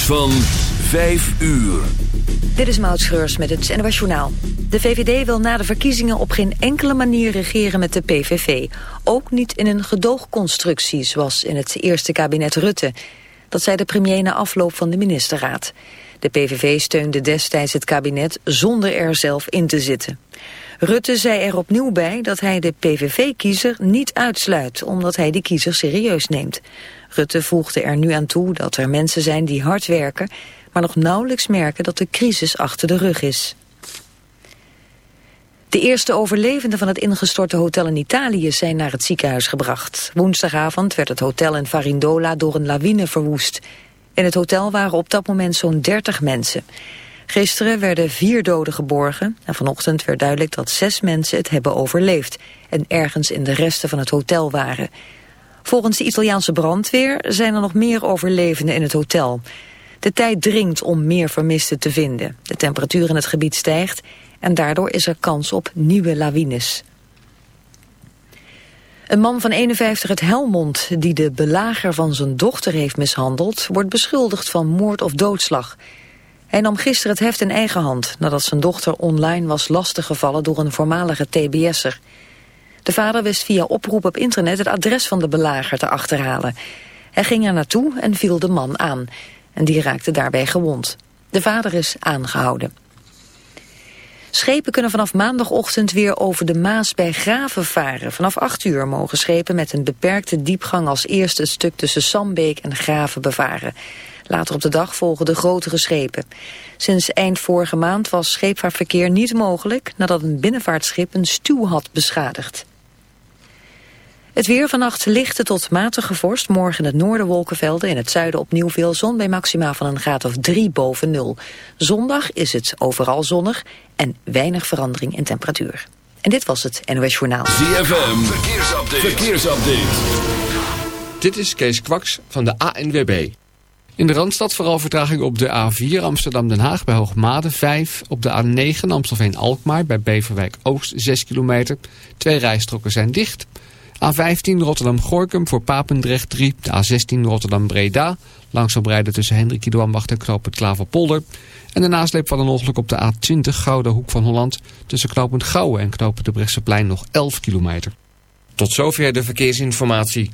van 5 uur. Dit is Maud Schreurs met het NOS Journaal. De VVD wil na de verkiezingen op geen enkele manier regeren met de PVV. Ook niet in een gedoogconstructie zoals in het eerste kabinet Rutte. Dat zei de premier na afloop van de ministerraad. De PVV steunde destijds het kabinet zonder er zelf in te zitten. Rutte zei er opnieuw bij dat hij de PVV-kiezer niet uitsluit... omdat hij die kiezer serieus neemt. Rutte voegde er nu aan toe dat er mensen zijn die hard werken... maar nog nauwelijks merken dat de crisis achter de rug is. De eerste overlevenden van het ingestorte hotel in Italië zijn naar het ziekenhuis gebracht. Woensdagavond werd het hotel in Farindola door een lawine verwoest. In het hotel waren op dat moment zo'n 30 mensen. Gisteren werden vier doden geborgen en vanochtend werd duidelijk dat zes mensen het hebben overleefd en ergens in de resten van het hotel waren. Volgens de Italiaanse brandweer zijn er nog meer overlevenden in het hotel. De tijd dringt om meer vermisten te vinden. De temperatuur in het gebied stijgt en daardoor is er kans op nieuwe lawines. Een man van 51 uit Helmond, die de belager van zijn dochter heeft mishandeld... wordt beschuldigd van moord of doodslag. Hij nam gisteren het heft in eigen hand... nadat zijn dochter online was lastiggevallen door een voormalige TBS'er. De vader wist via oproep op internet het adres van de belager te achterhalen. Hij ging er naartoe en viel de man aan. En die raakte daarbij gewond. De vader is aangehouden. Schepen kunnen vanaf maandagochtend weer over de Maas bij Graven varen. Vanaf 8 uur mogen schepen met een beperkte diepgang als eerste het stuk tussen Sambeek en Graven bevaren. Later op de dag volgen de grotere schepen. Sinds eind vorige maand was scheepvaartverkeer niet mogelijk nadat een binnenvaartschip een stuw had beschadigd. Het weer vannacht lichte tot matige vorst. Morgen in het noorden wolkenvelden. In het zuiden opnieuw veel zon bij maxima van een graad of 3 boven nul. Zondag is het overal zonnig en weinig verandering in temperatuur. En dit was het NOS Journaal. ZFM, verkeersupdate. verkeersupdate. Dit is Kees Kwaks van de ANWB. In de Randstad vooral vertraging op de A4 Amsterdam-Den Haag bij Hoogmade 5. Op de A9 Amstelveen-Alkmaar bij Beverwijk Oost 6 kilometer. Twee rijstroken zijn dicht... A15 Rotterdam-Gorkum voor Papendrecht 3. De A16 Rotterdam-Breda. Langzaam rijden tussen Hendrik Idoambacht en Knoop het Klaverpolder. En de nasleep van een ongeluk op de A20 Gouden Hoek van Holland. Tussen knooppunt Gouwen en knooppunt de Brechtseplein nog 11 kilometer. Tot zover de verkeersinformatie.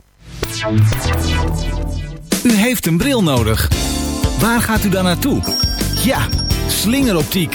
U heeft een bril nodig. Waar gaat u dan naartoe? Ja, slingeroptiek.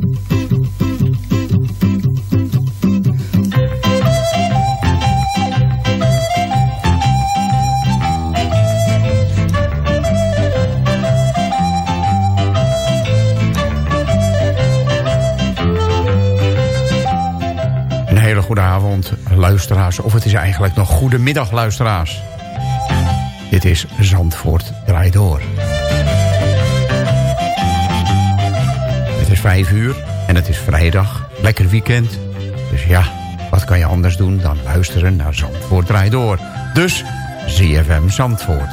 Een hele goede avond, luisteraars. Of het is eigenlijk nog goedemiddag, luisteraars. Dit is Zandvoort Draai Door. Het is vijf uur en het is vrijdag. Lekker weekend. Dus ja, wat kan je anders doen dan luisteren naar Zandvoort Draai Door. Dus ZFM Zandvoort.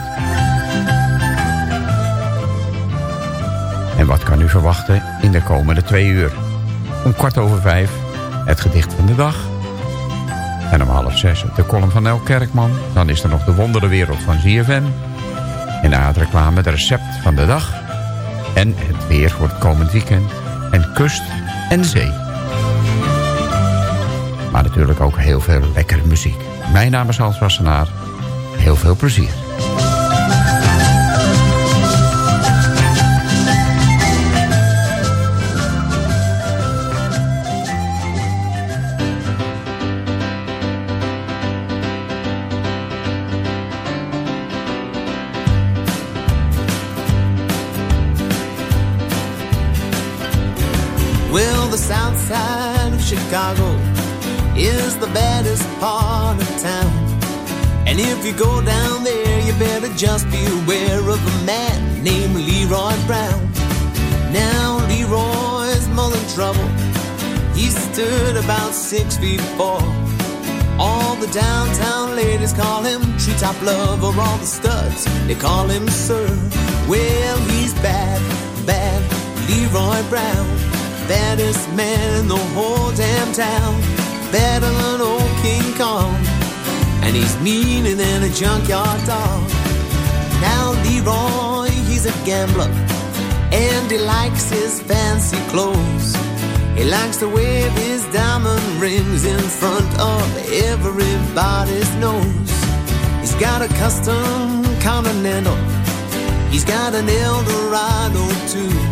En wat kan u verwachten in de komende twee uur? Om kwart over vijf het gedicht van de dag. En om half zes de column van El Kerkman. Dan is er nog de wonderenwereld van ZFM. En na het reclame de recept van de dag. En het weer voor het komend weekend. En kust en zee. Maar natuurlijk ook heel veel lekkere muziek. Mijn naam is Hans Wassenaar. Heel veel plezier. Chicago is the baddest part of town. And if you go down there, you better just be aware of a man named Leroy Brown. Now, Leroy's more than trouble. He stood about six feet four. All the downtown ladies call him treetop lover. All the studs, they call him sir. Well, he's bad, bad, Leroy Brown. Baddest man in the whole damn town. Better than old King Kong. And he's meaner than a junkyard dog. Now Leroy, he's a gambler. And he likes his fancy clothes. He likes to wave his diamond rings in front of everybody's nose. He's got a custom Continental. He's got an Eldorado too.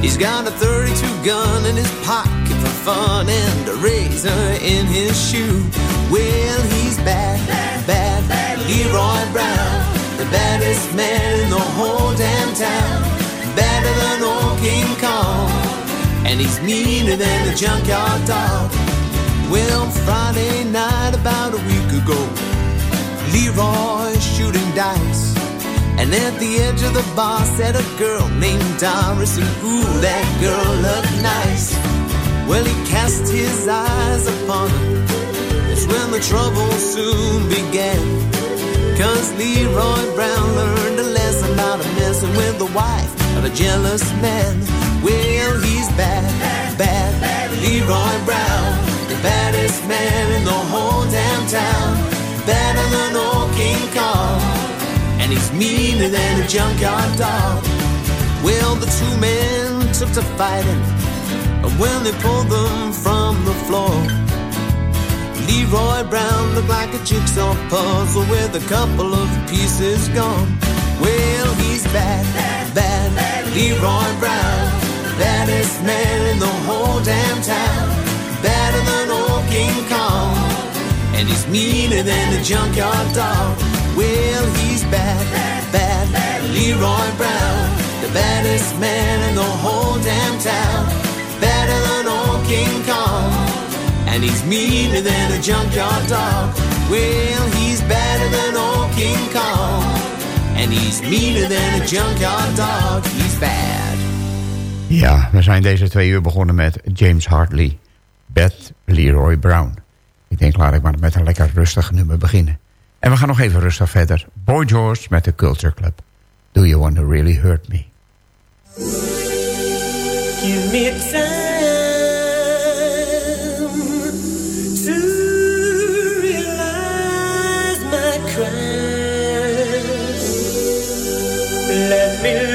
He's got a 32 gun in his pocket for fun and a razor in his shoe. Well, he's bad, bad, bad, Leroy Brown, the baddest man in the whole damn town. Better than old King Kong, and he's meaner than a junkyard dog. Well, Friday night about a week ago, Leroy shooting dice. And at the edge of the bar sat a girl named Doris, and ooh, that girl looked nice. Well, he cast his eyes upon her. That's when the trouble soon began. Cause Leroy Brown learned a lesson about a messing with the wife of a jealous man. Well, he's bad, bad, bad, Leroy Brown. The baddest man in the whole damn town. Better than old King Kong and he's meaner than a junkyard dog. Well, the two men took to fighting, and when they pulled them from the floor, Leroy Brown looked like a jigsaw puzzle with a couple of pieces gone. Well, he's bad, bad, bad Leroy Brown, baddest man in the whole damn town, better than old King Kong, and he's meaner than a junkyard dog. Well, he's bad, bad, bad, Leroy Brown, the baddest man in the whole damn town. Better than old King Kong, and he's meaner than a junkyard dog. Well, he's better than old King Kong, and he's meaner than a junkyard dog. He's bad. Ja, we zijn deze twee uur begonnen met James Hartley, Beth Leroy Brown. Ik denk, laat ik maar met een lekker rustig nummer beginnen. En we gaan nog even rustig verder. Boy George met de Culture Club. Do you want to really hurt me? Give me time to my. Let me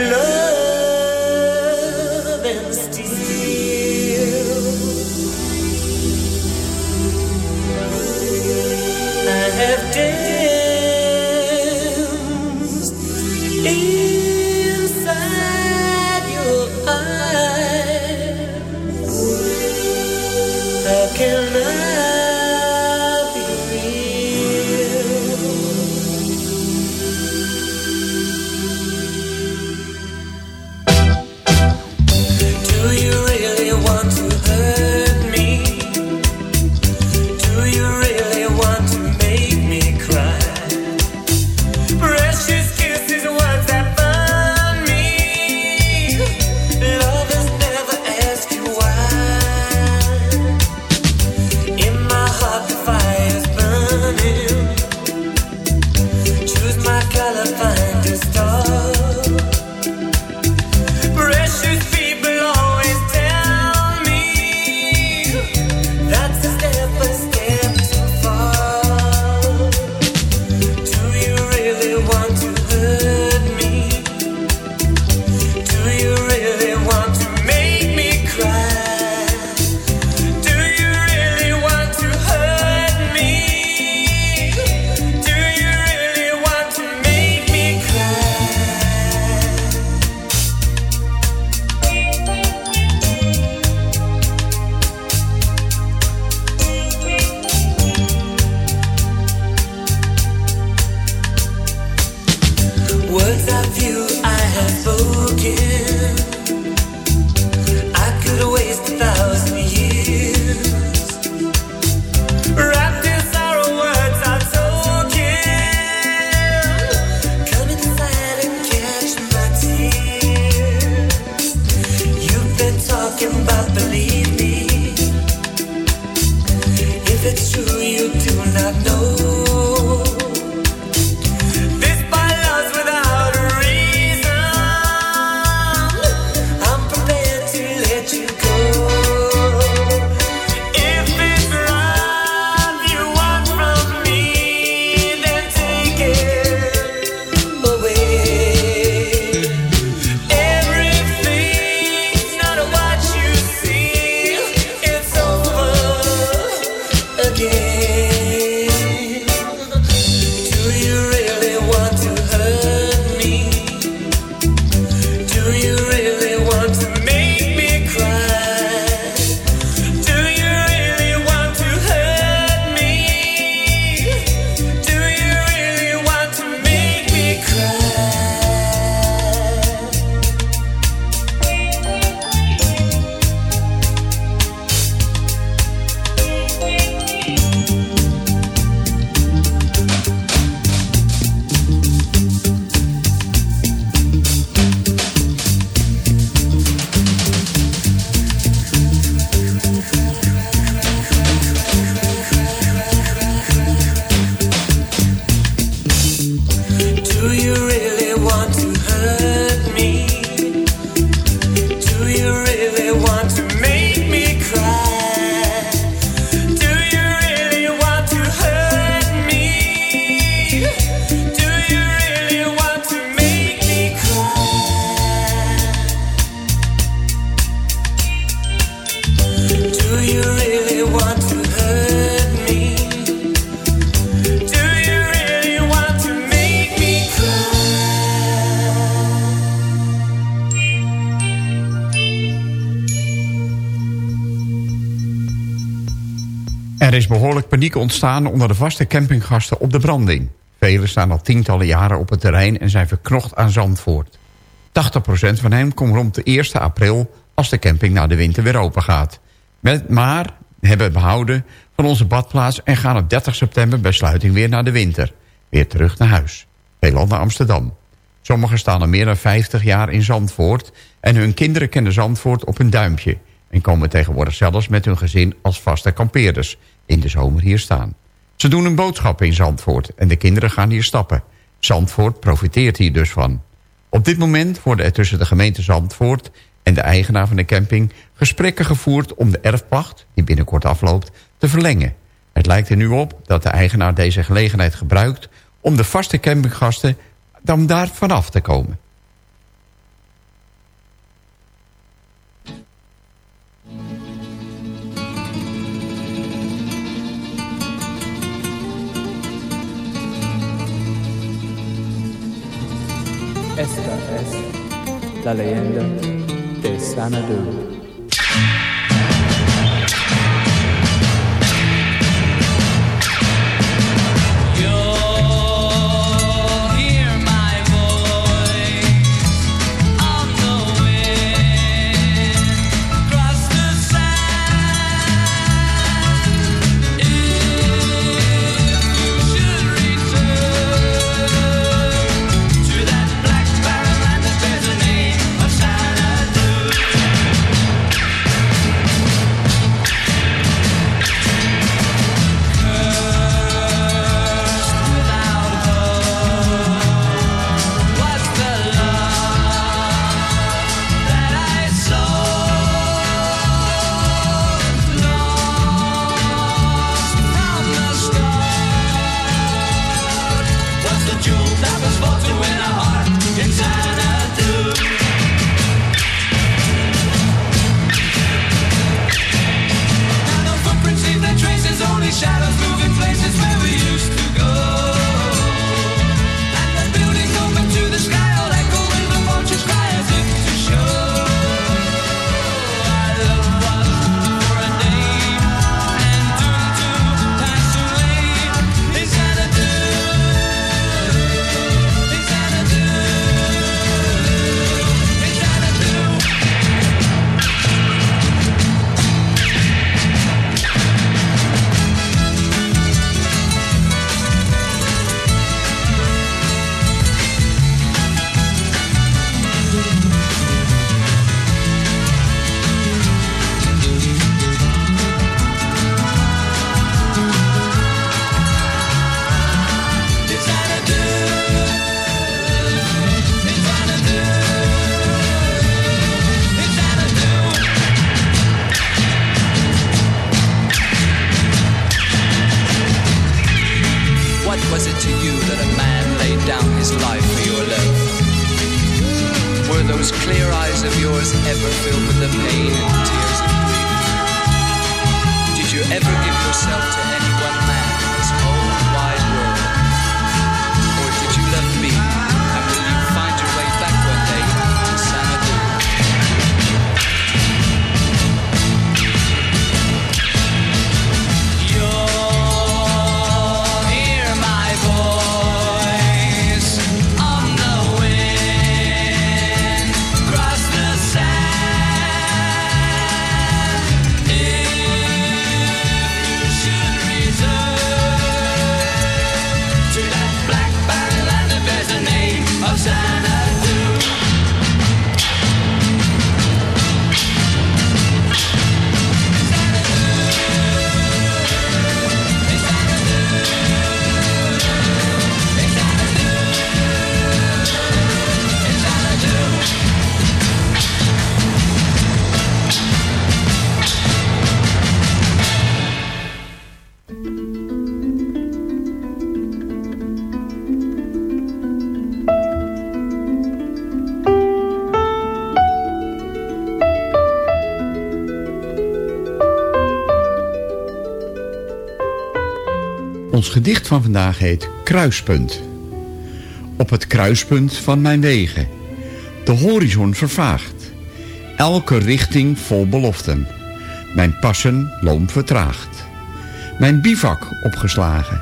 Er is behoorlijk paniek ontstaan onder de vaste campinggasten op de branding. Velen staan al tientallen jaren op het terrein en zijn verknocht aan Zandvoort. 80% van hen komt rond de 1 april als de camping na de winter weer open gaat. Met, maar hebben behouden van onze badplaats en gaan op 30 september bij sluiting weer naar de winter. Weer terug naar huis. Veelal naar Amsterdam. Sommigen staan al meer dan 50 jaar in Zandvoort... en hun kinderen kennen Zandvoort op hun duimpje... en komen tegenwoordig zelfs met hun gezin als vaste kampeerders... in de zomer hier staan. Ze doen een boodschap in Zandvoort en de kinderen gaan hier stappen. Zandvoort profiteert hier dus van. Op dit moment worden er tussen de gemeente Zandvoort en de eigenaar van de camping... gesprekken gevoerd om de erfpacht, die binnenkort afloopt, te verlengen. Het lijkt er nu op dat de eigenaar deze gelegenheid gebruikt... om de vaste campinggasten dan daar vanaf te komen. Esta es la leyenda de Sanadu. Gedicht van vandaag heet Kruispunt. Op het kruispunt van mijn wegen. De horizon vervaagt. Elke richting vol beloften. Mijn passen loom vertraagd. Mijn bivak opgeslagen.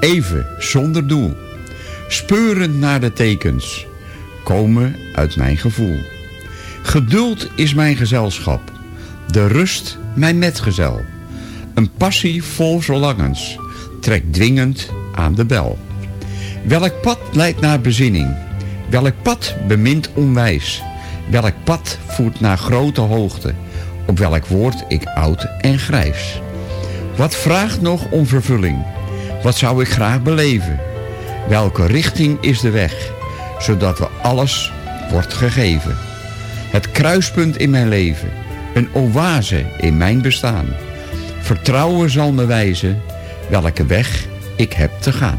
Even zonder doel. Speurend naar de tekens. Komen uit mijn gevoel. Geduld is mijn gezelschap. De rust mijn metgezel. Een passie vol verlangens trekt dwingend aan de bel. Welk pad leidt naar bezinning? Welk pad bemint onwijs? Welk pad voert naar grote hoogte? Op welk woord ik oud en grijs? Wat vraagt nog om vervulling? Wat zou ik graag beleven? Welke richting is de weg? Zodat we alles wordt gegeven. Het kruispunt in mijn leven. Een oase in mijn bestaan. Vertrouwen zal me wijzen welke weg ik heb te gaan.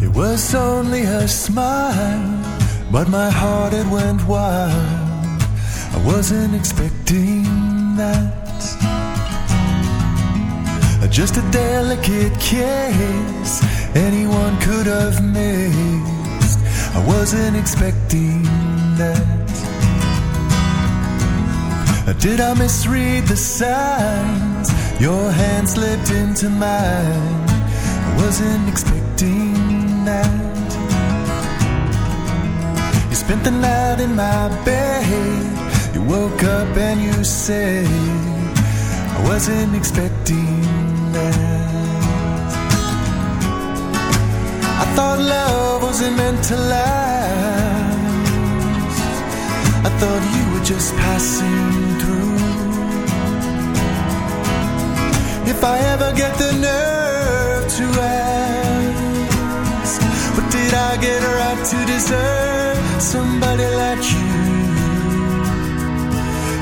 It was only a smile, but my heart it went wild. I wasn't expecting that. Just a delicate kiss anyone could have missed. I wasn't expecting that. Did I misread the signs? Your hand slipped into mine. I wasn't expecting that. You spent the night in my bed. You woke up and you said, I wasn't expecting that. I thought love wasn't meant to last. I thought you were just passing through. If I ever get the nerve to ask, what did I get right to deserve somebody like you?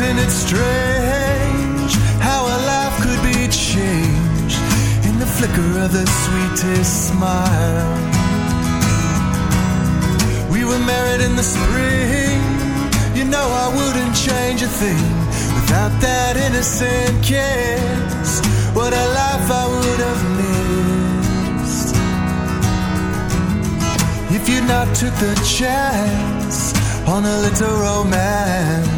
Isn't it strange how a life could be changed in the flicker of the sweetest smile? We were married in the spring, you know I wouldn't change a thing without that innocent kiss. What a life I would have missed if you'd not took the chance on a little romance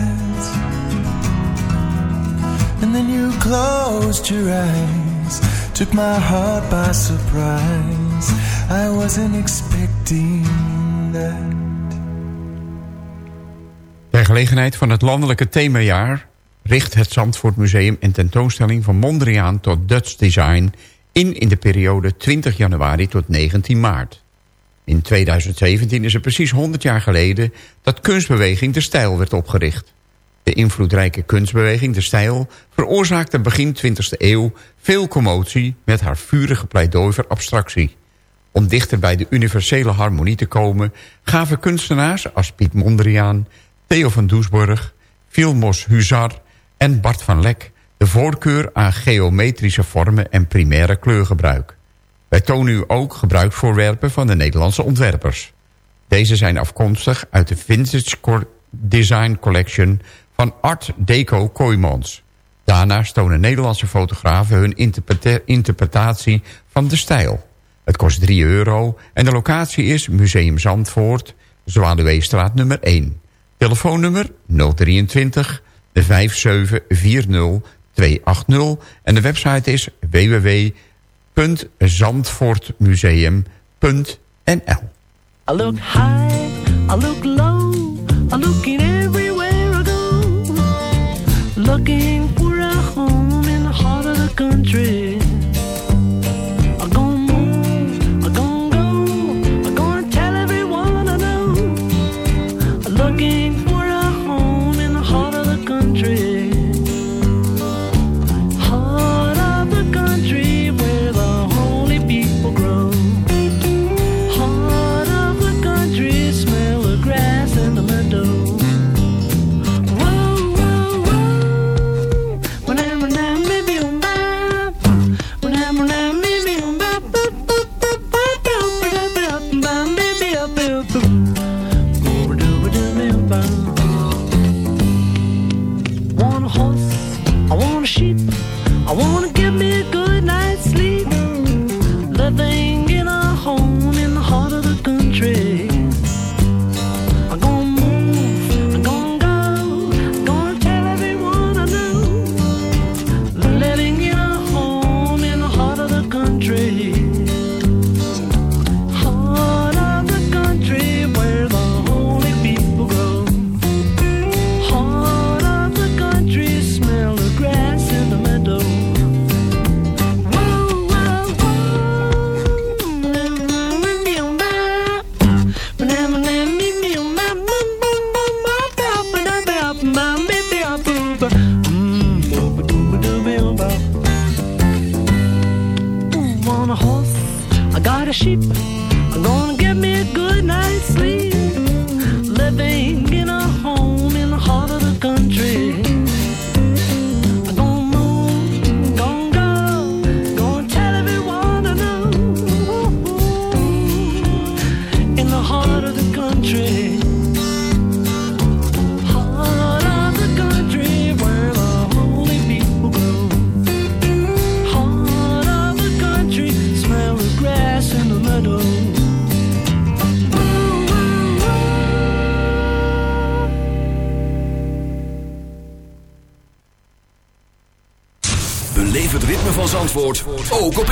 Closed your eyes, took my heart by surprise. I wasn't expecting that. Ter gelegenheid van het landelijke themajaar richt het Zandvoort Museum een tentoonstelling van Mondriaan tot Dutch Design in in de periode 20 januari tot 19 maart. In 2017 is het precies 100 jaar geleden dat kunstbeweging De Stijl werd opgericht. De invloedrijke kunstbeweging De Stijl veroorzaakte begin 20e eeuw veel commotie met haar vurige pleidooi voor abstractie. Om dichter bij de universele harmonie te komen gaven kunstenaars als Piet Mondriaan, Theo van Doesburg, Vilmos Huzar en Bart van Lek de voorkeur aan geometrische vormen en primaire kleurgebruik. Wij tonen u ook gebruiksvoorwerpen van de Nederlandse ontwerpers. Deze zijn afkomstig uit de Vintage Design Collection van Art Deco Kooijmans. Daarnaast tonen Nederlandse fotografen hun interpretatie van de stijl. Het kost 3 euro en de locatie is Museum Zandvoort, Zwaluweestraat nummer 1. Telefoonnummer 023 5740 280 en de website is www.zandvoortmuseum.nl I look high, I look low, looking. Looking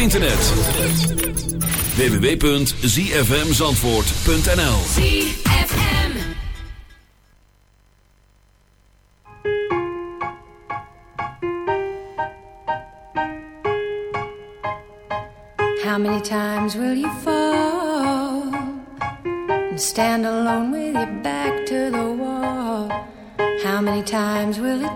internet. www.zfmzandvoort.nl How many times will you fall And stand alone with your back to the wall? How many times will it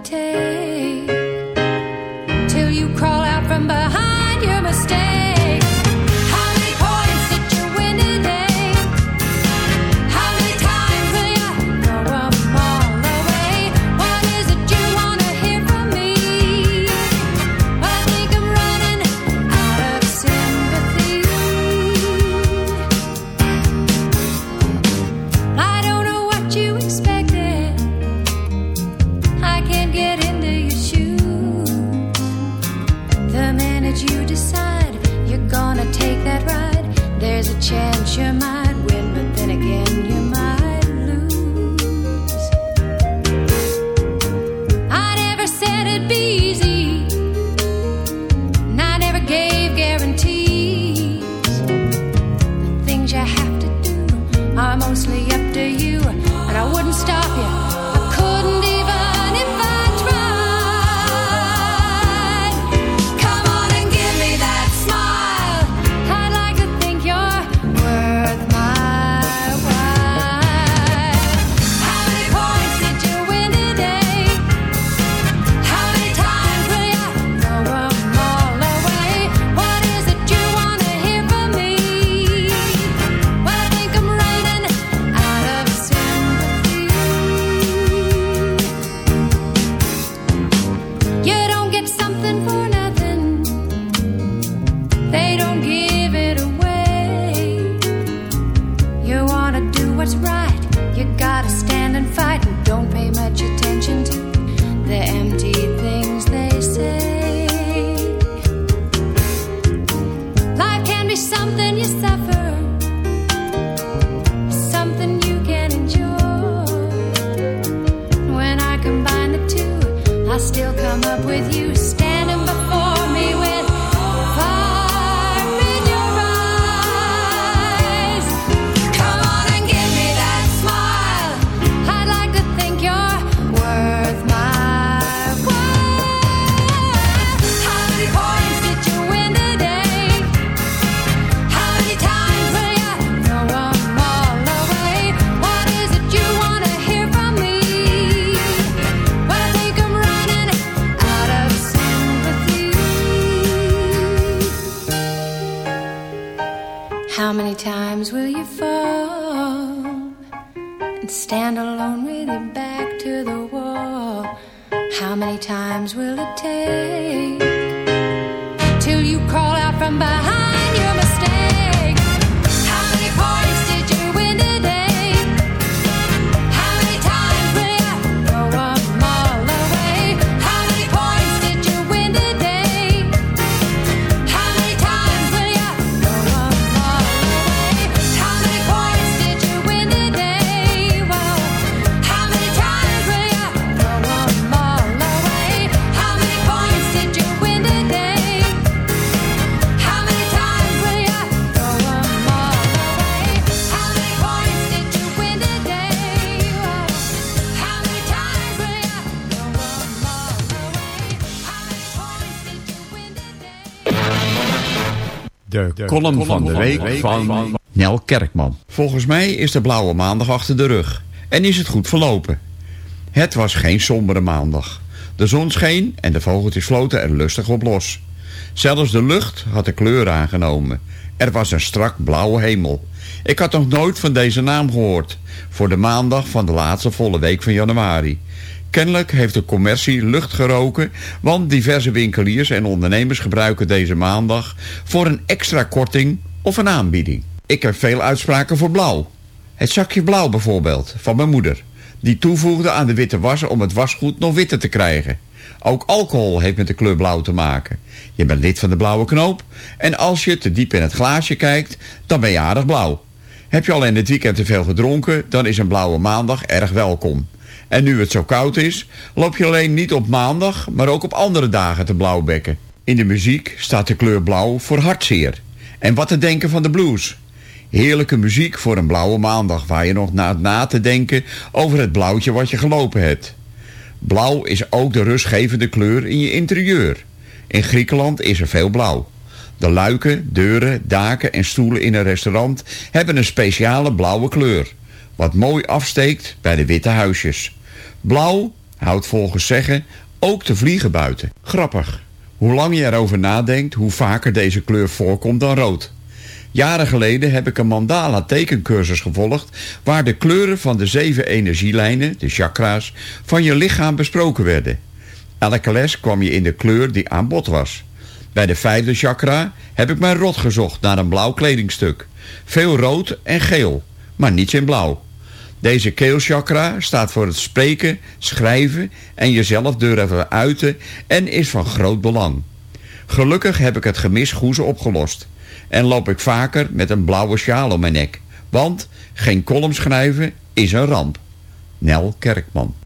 De, column, van de week, van, van Nel Kerkman. Volgens mij is de blauwe maandag achter de rug. En is het goed verlopen. Het was geen sombere maandag. De zon scheen en de vogeltjes floten er lustig op los. Zelfs de lucht had de kleur aangenomen. Er was een strak blauwe hemel. Ik had nog nooit van deze naam gehoord. Voor de maandag van de laatste volle week van januari. Kennelijk heeft de commercie lucht geroken, want diverse winkeliers en ondernemers gebruiken deze maandag voor een extra korting of een aanbieding. Ik heb veel uitspraken voor blauw. Het zakje blauw bijvoorbeeld, van mijn moeder. Die toevoegde aan de witte was om het wasgoed nog witter te krijgen. Ook alcohol heeft met de kleur blauw te maken. Je bent lid van de blauwe knoop en als je te diep in het glaasje kijkt, dan ben je aardig blauw. Heb je al in het weekend te veel gedronken, dan is een blauwe maandag erg welkom. En nu het zo koud is, loop je alleen niet op maandag, maar ook op andere dagen te blauwbekken. In de muziek staat de kleur blauw voor hartzeer. En wat te denken van de blues? Heerlijke muziek voor een blauwe maandag waar je nog na, na te denken over het blauwtje wat je gelopen hebt. Blauw is ook de rustgevende kleur in je interieur. In Griekenland is er veel blauw. De luiken, deuren, daken en stoelen in een restaurant hebben een speciale blauwe kleur. Wat mooi afsteekt bij de witte huisjes. Blauw houdt volgens zeggen ook de vliegen buiten. Grappig. Hoe lang je erover nadenkt, hoe vaker deze kleur voorkomt dan rood. Jaren geleden heb ik een mandala tekencursus gevolgd... waar de kleuren van de zeven energielijnen, de chakra's, van je lichaam besproken werden. Elke les kwam je in de kleur die aan bod was. Bij de vijfde chakra heb ik mijn rot gezocht naar een blauw kledingstuk. Veel rood en geel, maar niets in blauw. Deze keelchakra staat voor het spreken, schrijven en jezelf durven uiten en is van groot belang. Gelukkig heb ik het gemis goeze opgelost. En loop ik vaker met een blauwe sjaal om mijn nek. Want geen kolom schrijven is een ramp. Nel Kerkman.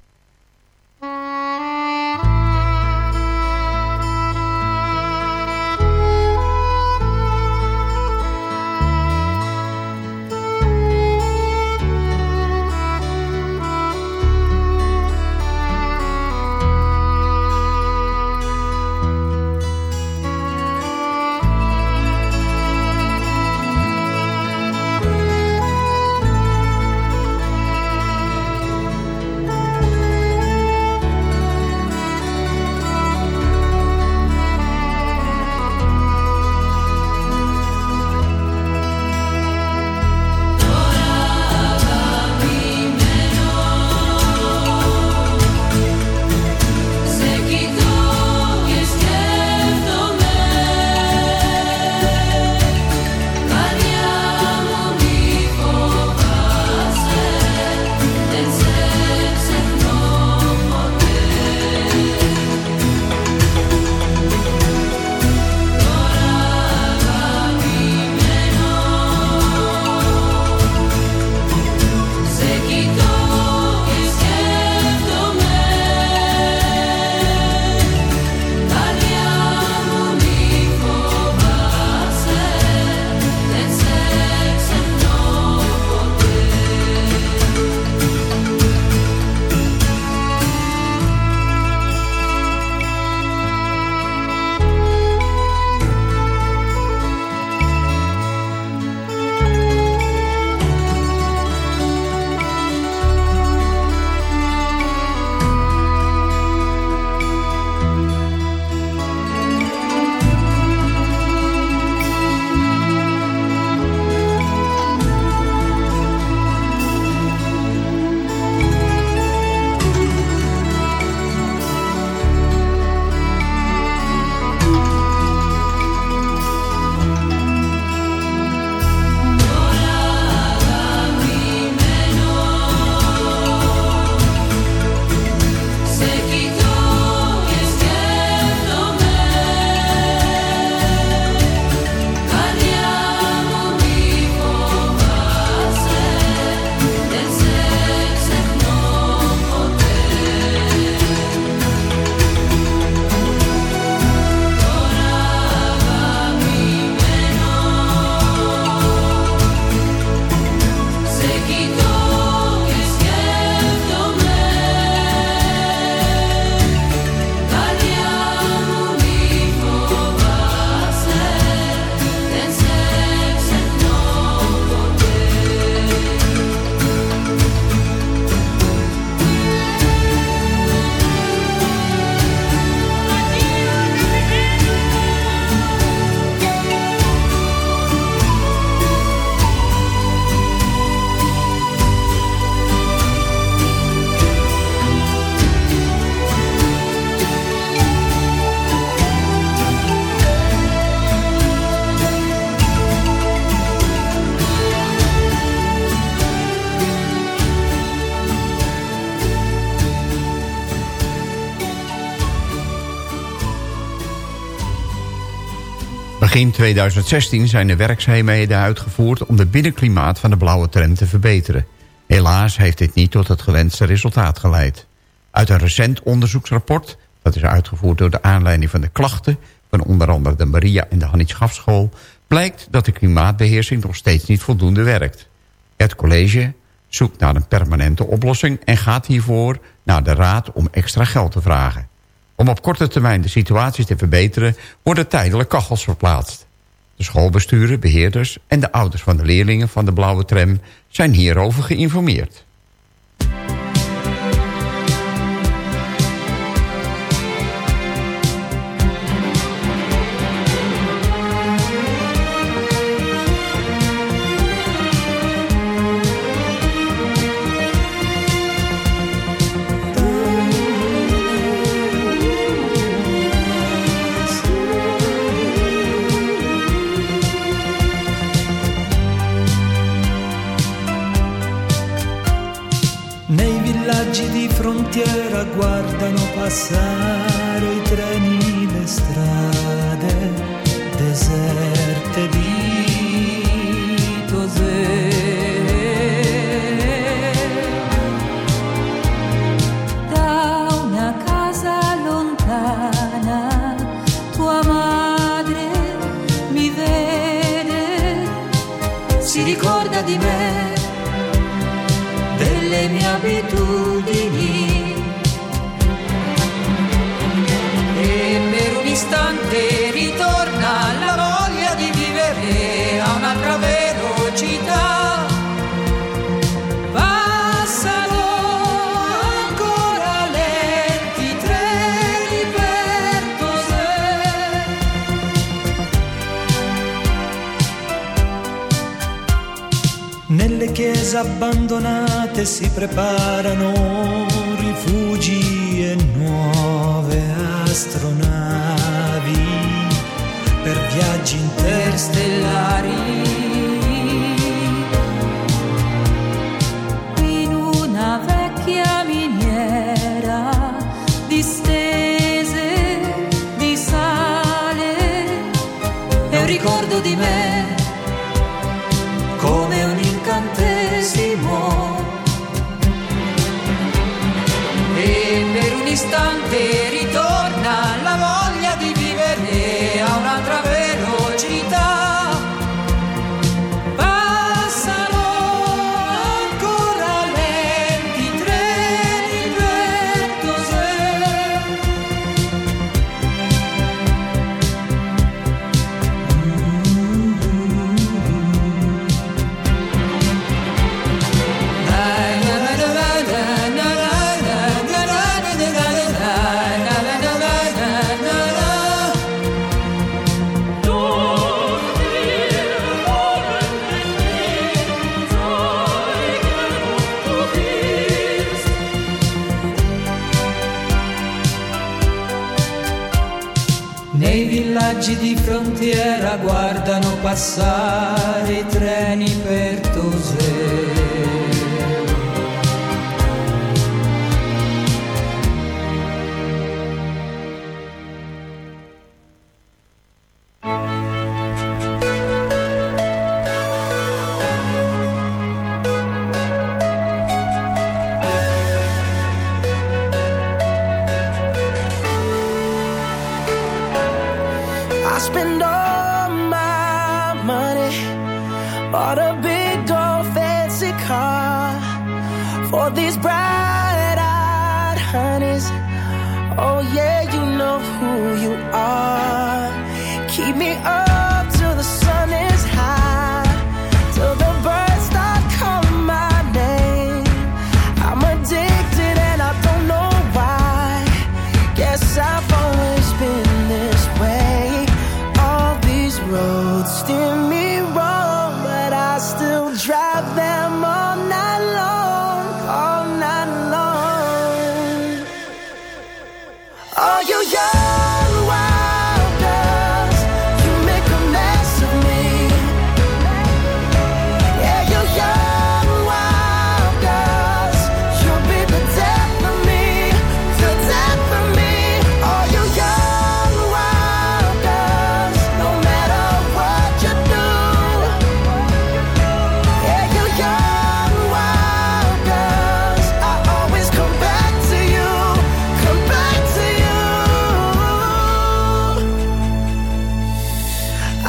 Begin 2016 zijn er werkzaamheden uitgevoerd om de binnenklimaat van de blauwe tram te verbeteren. Helaas heeft dit niet tot het gewenste resultaat geleid. Uit een recent onderzoeksrapport, dat is uitgevoerd door de aanleiding van de klachten... van onder andere de Maria en de Hannie Schafschool... blijkt dat de klimaatbeheersing nog steeds niet voldoende werkt. Het college zoekt naar een permanente oplossing... en gaat hiervoor naar de raad om extra geld te vragen. Om op korte termijn de situatie te verbeteren... worden tijdelijk kachels verplaatst. De schoolbesturen, beheerders en de ouders van de leerlingen van de blauwe tram... zijn hierover geïnformeerd. Villaggi di frontiera guardano passare i treni, le strade deserte di chiese abbandonate si preparano rifugi e nuove astronavi per viaggi interstellari. in una vecchia miniera distese di sale è ricordo di me per un villaggi di frontiera guardano passare i treni per Tosè.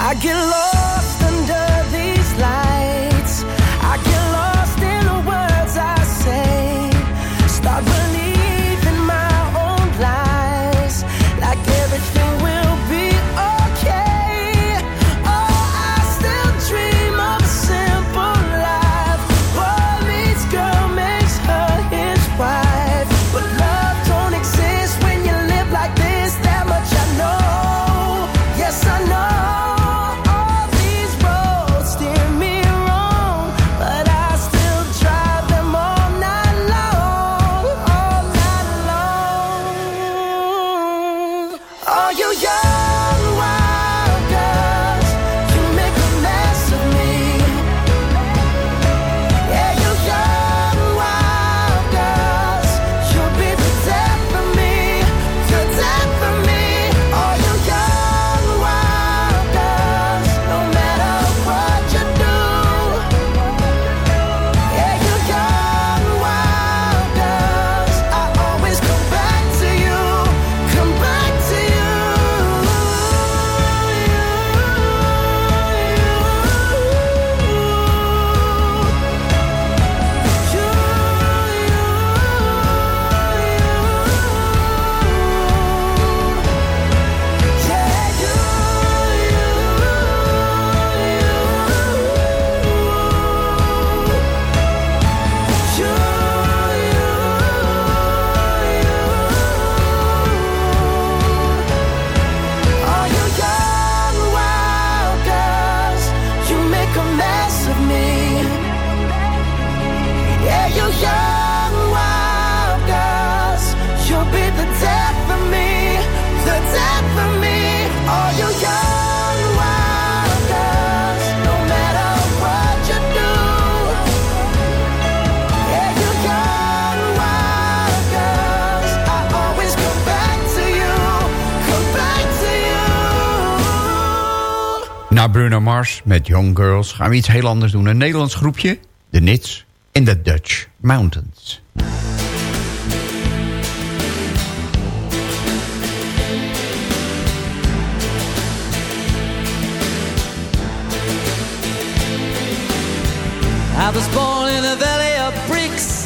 I get lost. Na Bruno Mars met Young Girls gaan we iets heel anders doen. Een Nederlands groepje, de Nits in the Dutch Mountains. I was born in a valley of bricks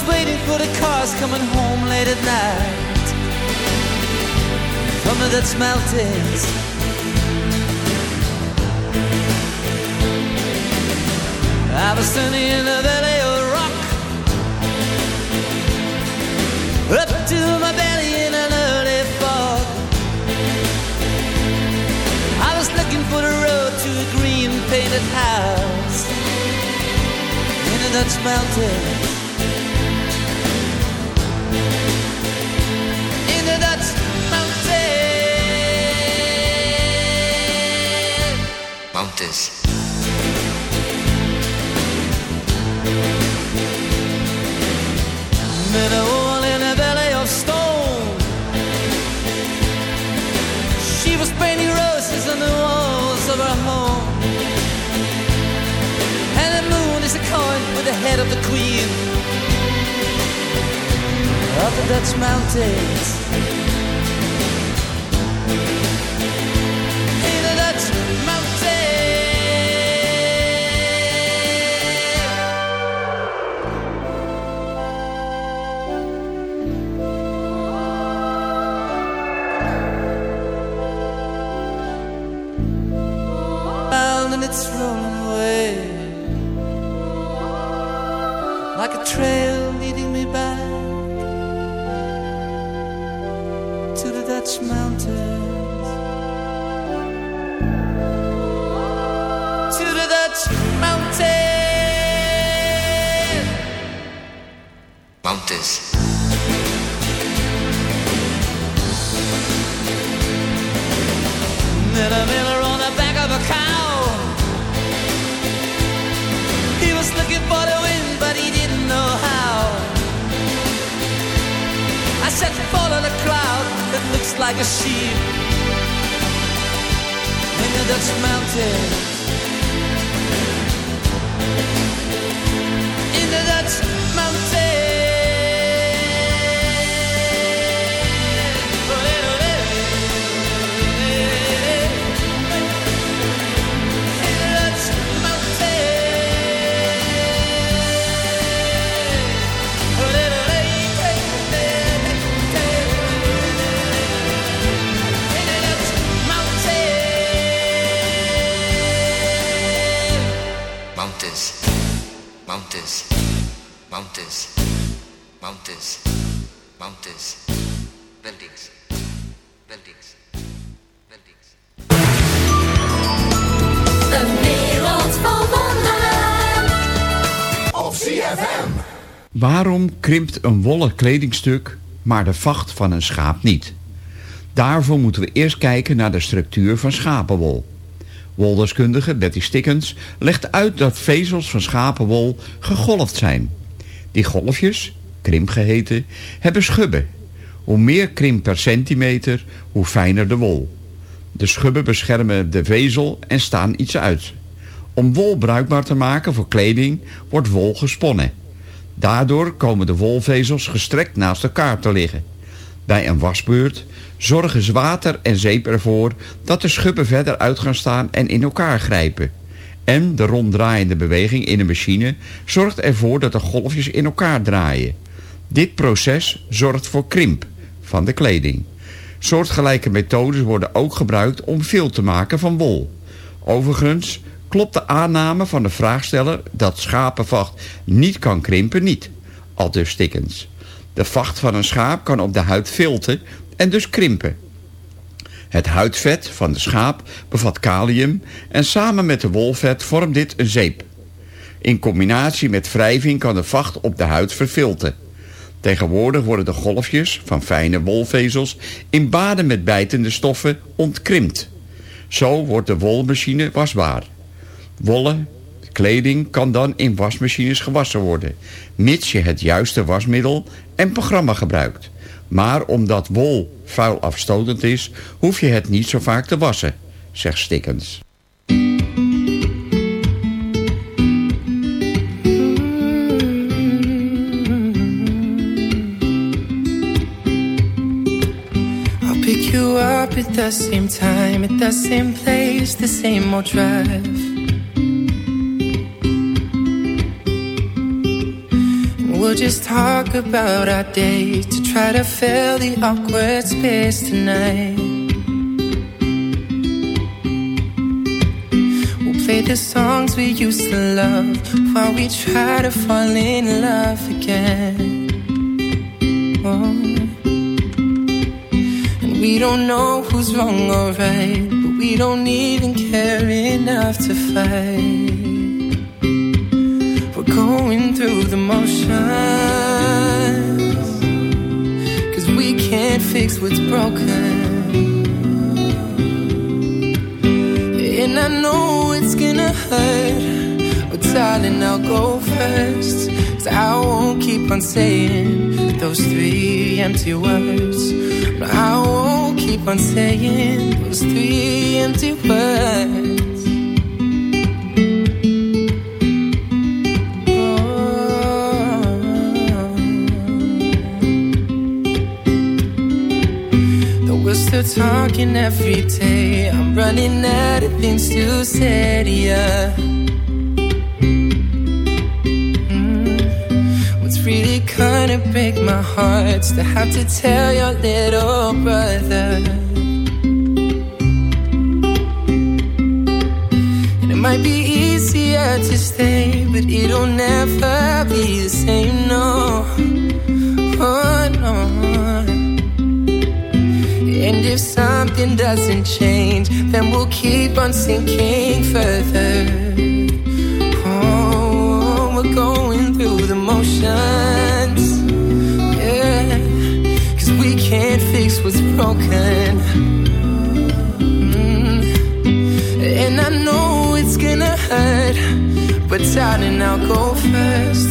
Was waiting for the cars coming home late at night. The Dutch mountains I was standing in a valley of rock. Up to my belly in an early fog. I was looking for the road to a green painted house. In the Dutch Met a woman in a belly of stone. She was painting roses on the walls of her home. And the moon is a coin with the head of the queen. Of the Dutch mountains Waarom krimpt een wollen kledingstuk, maar de vacht van een schaap niet? Daarvoor moeten we eerst kijken naar de structuur van schapenwol. Woldeskundige Betty Stickens legt uit dat vezels van schapenwol gegolfd zijn. Die golfjes, krimp geheten, hebben schubben. Hoe meer krimp per centimeter, hoe fijner de wol. De schubben beschermen de vezel en staan iets uit. Om wol bruikbaar te maken voor kleding wordt wol gesponnen. Daardoor komen de wolvezels gestrekt naast elkaar te liggen. Bij een wasbeurt zorgen water en zeep ervoor dat de schubben verder uit gaan staan en in elkaar grijpen. En de ronddraaiende beweging in een machine zorgt ervoor dat de golfjes in elkaar draaien. Dit proces zorgt voor krimp van de kleding. Soortgelijke methodes worden ook gebruikt om veel te maken van wol. Overigens klopt de aanname van de vraagsteller dat schapenvacht niet kan krimpen niet. Aldus Stickens. De vacht van een schaap kan op de huid filten en dus krimpen. Het huidvet van de schaap bevat kalium en samen met de wolvet vormt dit een zeep. In combinatie met wrijving kan de vacht op de huid verfilten. Tegenwoordig worden de golfjes van fijne wolvezels in baden met bijtende stoffen ontkrimpt. Zo wordt de wolmachine wasbaar. Wollen kleding kan dan in wasmachines gewassen worden... mits je het juiste wasmiddel en programma gebruikt. Maar omdat wol vuil afstotend is, hoef je het niet zo vaak te wassen, zegt Stikkens. I'll pick you up at the same time, at the same place, the same old drive. We'll just talk about our day to try to fill the awkward space tonight. We'll play the songs we used to love while we try to fall in love again. Oh. And we don't know who's wrong or right, but we don't even care enough to fight. Going through the motions, cause we can't fix what's broken. And I know it's gonna hurt, but darling, I'll go first. Cause I won't keep on saying those three empty words. No, I won't keep on saying those three empty words. Talking every day, I'm running out of things to say to ya. Mm. What's really gonna break my heart to have to tell your little brother. And it might be easier to stay, but it'll never be the same, no. Oh, no. And if something doesn't change, then we'll keep on sinking further. Oh, we're going through the motions. Yeah, cause we can't fix what's broken. Mm. And I know it's gonna hurt, but darling, I'll go first.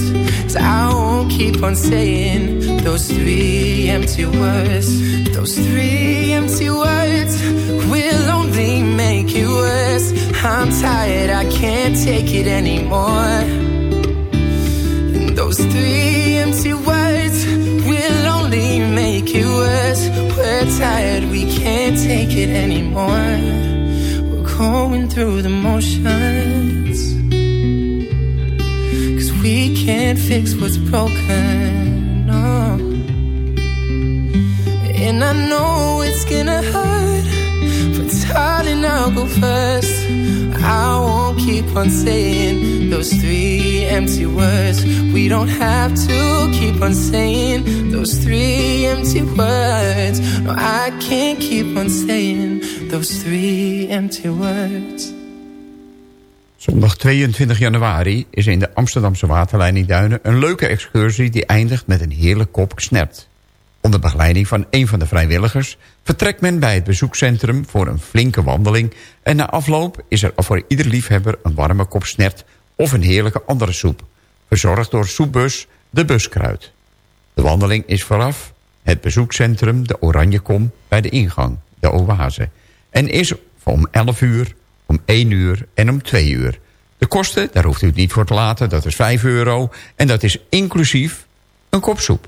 So I won't keep on saying those three empty words. Those three empty words will only make it worse. I'm tired, I can't take it anymore. And those three empty words will only make it worse. We're tired, we can't take it anymore. We're going through the motions. Cause we can't fix what's broken. And I know it's gonna hurt, but darling, I'll go first. I won't keep on saying those three empty words. We don't have to keep on saying those three empty words. No, I can't keep on saying those three empty words. Zondag 22 januari is in de Amsterdamse waterleiding Duinen... een leuke excursie die eindigt met een heerlijk kop snert. Onder begeleiding van een van de vrijwilligers... vertrekt men bij het bezoekcentrum voor een flinke wandeling... en na afloop is er voor ieder liefhebber een warme kop snert... of een heerlijke andere soep, verzorgd door soepbus De Buskruid. De wandeling is vooraf het bezoekcentrum De Oranjekom bij de ingang, de Oase... en is om 11 uur, om 1 uur en om 2 uur. De kosten, daar hoeft u het niet voor te laten, dat is 5 euro... en dat is inclusief een kop soep.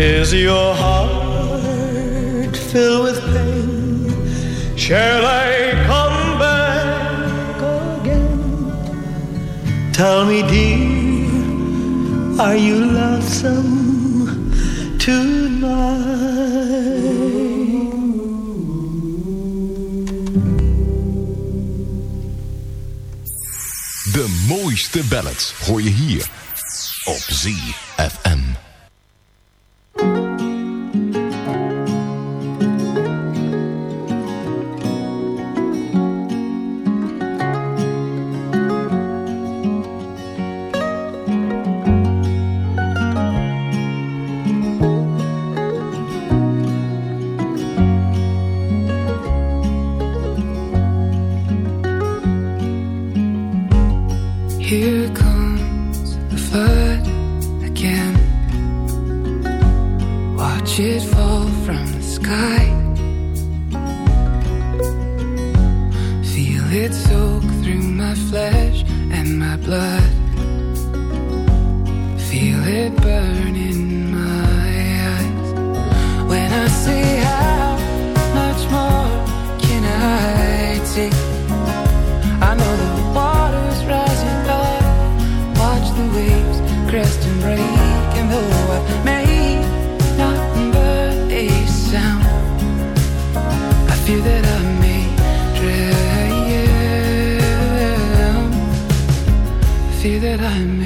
Is your heart filled with pain? Shall I come back again? Tell me, dear, are you lonesome tonight? De mooiste ballads hoor je hier op ZFM. It fall from the sky. Feel it soak through my flesh and my blood. Feel it burn in my eyes. When I say time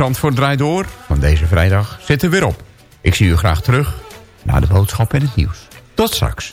Zandvoort draait door van deze vrijdag zit er weer op. Ik zie u graag terug naar de boodschap en het nieuws. Tot straks.